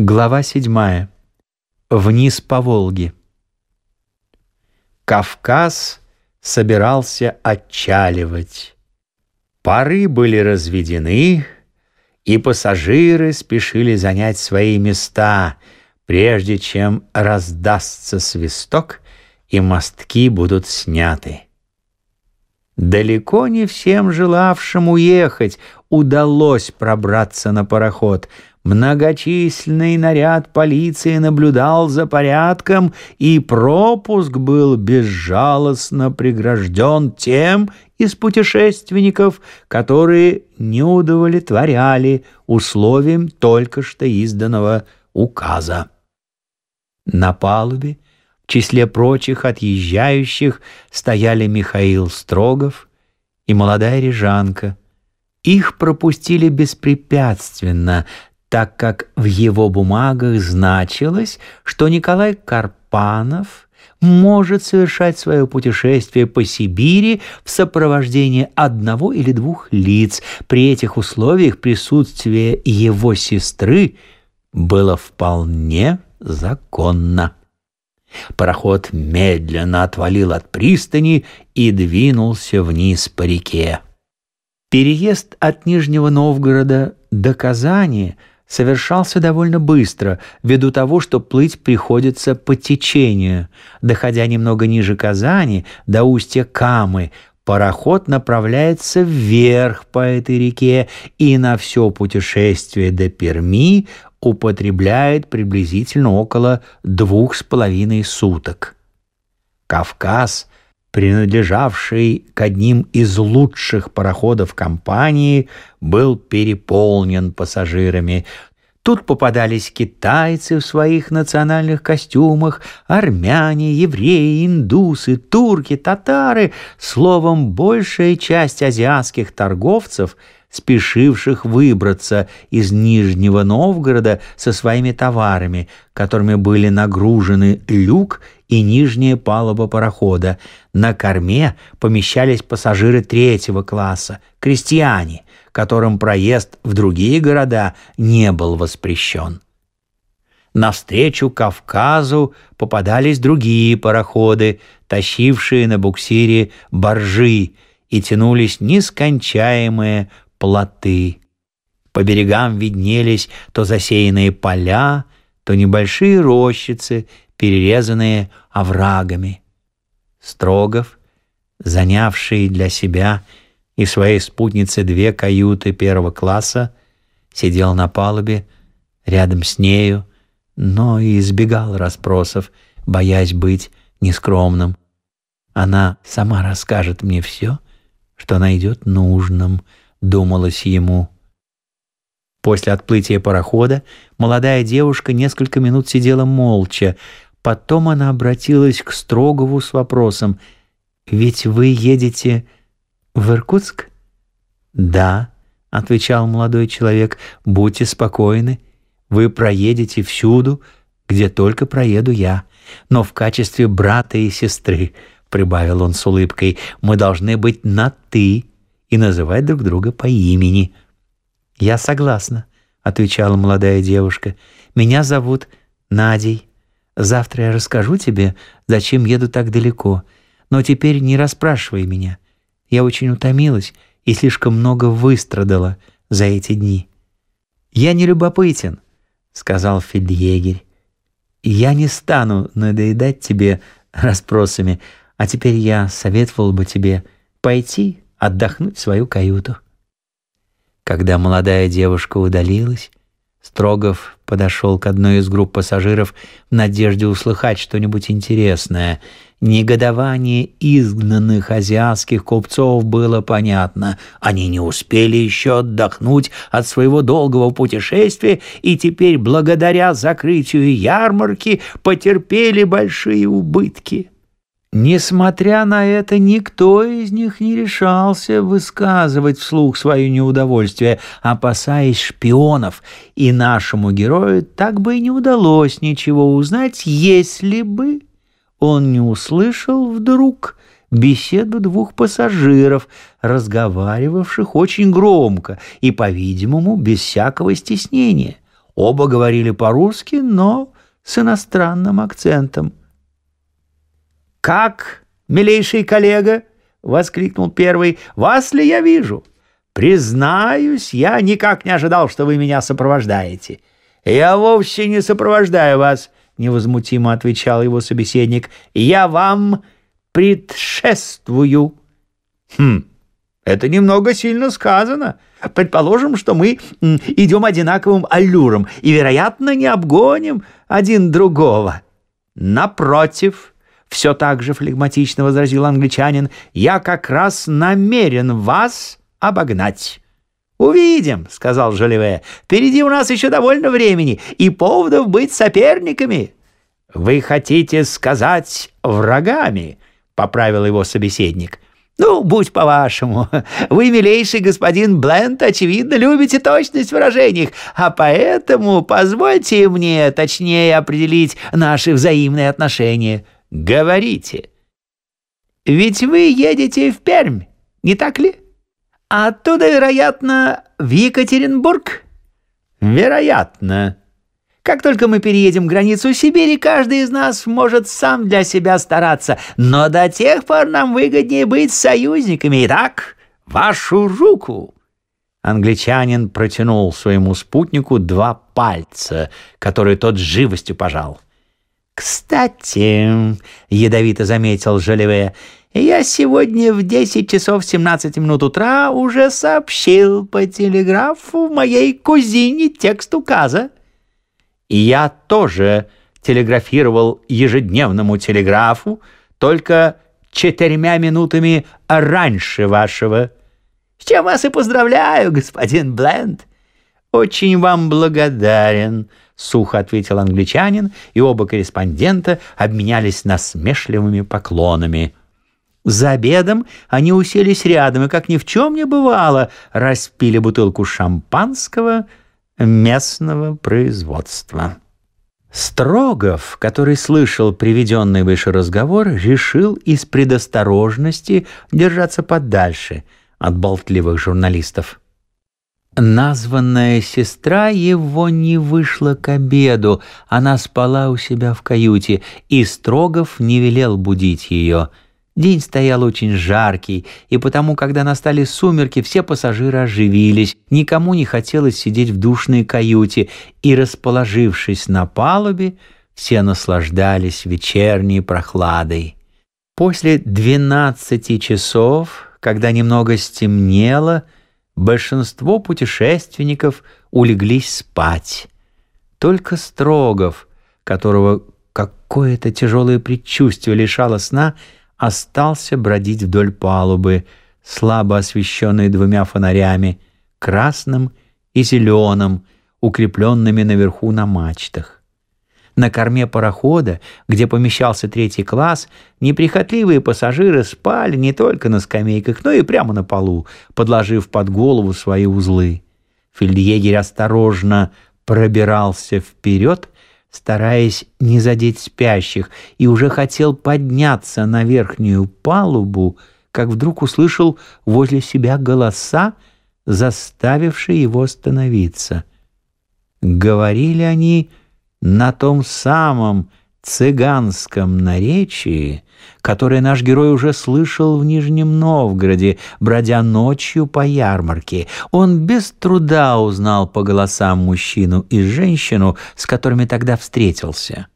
Глава седьмая. Вниз по Волге. Кавказ собирался отчаливать. Пары были разведены, и пассажиры спешили занять свои места, прежде чем раздастся свисток и мостки будут сняты. Далеко не всем желавшим уехать удалось пробраться на пароход. Многочисленный наряд полиции наблюдал за порядком, и пропуск был безжалостно прегражден тем из путешественников, которые не удовлетворяли условиям только что изданного указа. На палубе в числе прочих отъезжающих стояли Михаил Строгов и молодая рижанка. Их пропустили беспрепятственно, так как в его бумагах значилось, что Николай Карпанов может совершать свое путешествие по Сибири в сопровождении одного или двух лиц. При этих условиях присутствие его сестры было вполне законно. Пароход медленно отвалил от пристани и двинулся вниз по реке. Переезд от Нижнего Новгорода до Казани совершался довольно быстро, ввиду того, что плыть приходится по течению. Доходя немного ниже Казани, до устья Камы, пароход направляется вверх по этой реке и на все путешествие до Перми употребляет приблизительно около двух с половиной суток. Кавказ, принадлежавший к одним из лучших пароходов компании, был переполнен пассажирами. Тут попадались китайцы в своих национальных костюмах, армяне, евреи, индусы, турки, татары, словом, большая часть азиатских торговцев – спешивших выбраться из Нижнего Новгорода со своими товарами, которыми были нагружены люк и нижняя палуба парохода. На корме помещались пассажиры третьего класса, крестьяне, которым проезд в другие города не был воспрещен. Навстречу Кавказу попадались другие пароходы, тащившие на буксире боржи, и тянулись нескончаемые плоты. По берегам виднелись то засеянные поля, то небольшие рощицы, перерезанные оврагами. Строгов, занявший для себя и своей спутницы две каюты первого класса, сидел на палубе рядом с нею, но и избегал расспросов, боясь быть нескромным. Она сама расскажет мне все, что найдет нужным, думалось ему. После отплытия парохода молодая девушка несколько минут сидела молча. Потом она обратилась к Строгову с вопросом «Ведь вы едете в Иркутск?» «Да», — отвечал молодой человек, — «будьте спокойны. Вы проедете всюду, где только проеду я, но в качестве брата и сестры», — прибавил он с улыбкой, — «мы должны быть на «ты» и называть друг друга по имени. «Я согласна», — отвечала молодая девушка. «Меня зовут Надей. Завтра я расскажу тебе, зачем еду так далеко. Но теперь не расспрашивай меня. Я очень утомилась и слишком много выстрадала за эти дни». «Я не любопытен», — сказал фельдъегерь. «Я не стану надоедать тебе расспросами, а теперь я советовал бы тебе пойти отдохнуть в свою каюту. Когда молодая девушка удалилась, Строгов подошел к одной из групп пассажиров в надежде услыхать что-нибудь интересное. Негодование изгнанных азиатских купцов было понятно. Они не успели еще отдохнуть от своего долгого путешествия и теперь, благодаря закрытию ярмарки, потерпели большие убытки. Несмотря на это, никто из них не решался высказывать вслух свое неудовольствие, опасаясь шпионов, и нашему герою так бы и не удалось ничего узнать, если бы он не услышал вдруг беседу двух пассажиров, разговаривавших очень громко и, по-видимому, без всякого стеснения. Оба говорили по-русски, но с иностранным акцентом. «Как, милейший коллега?» — воскликнул первый. «Вас ли я вижу? Признаюсь, я никак не ожидал, что вы меня сопровождаете». «Я вовсе не сопровождаю вас», — невозмутимо отвечал его собеседник. «Я вам предшествую». «Хм, это немного сильно сказано. Предположим, что мы идем одинаковым аллюром и, вероятно, не обгоним один другого. Напротив, все так же флегматично возразил англичанин, я как раз намерен вас обогнать. «Увидим», — сказал Жолеве. «Впереди у нас еще довольно времени и поводов быть соперниками». «Вы хотите сказать врагами?» — поправил его собеседник. «Ну, будь по-вашему. Вы, милейший господин Бленд, очевидно, любите точность в выражениях, а поэтому позвольте мне точнее определить наши взаимные отношения. Говорите. Ведь вы едете в Пермь, не так ли?» А оттуда, вероятно, в Екатеринбург? Вероятно. Как только мы переедем границу Сибири, каждый из нас может сам для себя стараться, но до тех пор нам выгоднее быть союзниками. Итак, вашу руку!» Англичанин протянул своему спутнику два пальца, которые тот с живостью пожал. «Кстати», — ядовито заметил Жолеве, я сегодня в 10 часов 17 минут утра уже сообщил по телеграфу моей кузине текст указа. Я тоже телеграфировал ежедневному телеграфу, только четырьмя минутами раньше вашего. С чем вас и поздравляю, господин Бленд. Очень вам благодарен, сухо ответил англичанин, и оба корреспондента обменялись насмешливыми поклонами. За обедом они уселись рядом и, как ни в чем не бывало, распили бутылку шампанского местного производства. Строгов, который слышал приведенный выше разговор, решил из предосторожности держаться подальше от болтливых журналистов. Названная сестра его не вышла к обеду, она спала у себя в каюте, и Строгов не велел будить ее — День стоял очень жаркий, и потому, когда настали сумерки, все пассажиры оживились, никому не хотелось сидеть в душной каюте, и, расположившись на палубе, все наслаждались вечерней прохладой. После двенадцати часов, когда немного стемнело, большинство путешественников улеглись спать. Только Строгов, которого какое-то тяжелое предчувствие лишало сна, — остался бродить вдоль палубы, слабо освещенной двумя фонарями, красным и зеленым, укрепленными наверху на мачтах. На корме парохода, где помещался третий класс, неприхотливые пассажиры спали не только на скамейках, но и прямо на полу, подложив под голову свои узлы. Фельдъегерь осторожно пробирался вперед, стараясь не задеть спящих, и уже хотел подняться на верхнюю палубу, как вдруг услышал возле себя голоса, заставившие его остановиться. Говорили они на том самом цыганском наречии, которое наш герой уже слышал в Нижнем Новгороде, бродя ночью по ярмарке. Он без труда узнал по голосам мужчину и женщину, с которыми тогда встретился.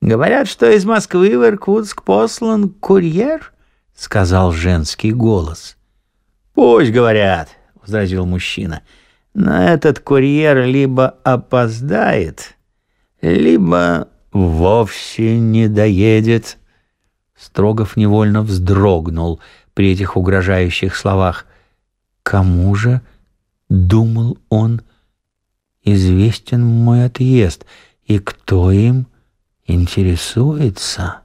«Говорят, что из Москвы в Иркутск послан курьер?» — сказал женский голос. «Пусть говорят», — возразил мужчина. «Но этот курьер либо опоздает, либо вовсе не доедет». Строгов невольно вздрогнул при этих угрожающих словах. «Кому же, — думал он, — известен мой отъезд, и кто им интересуется?»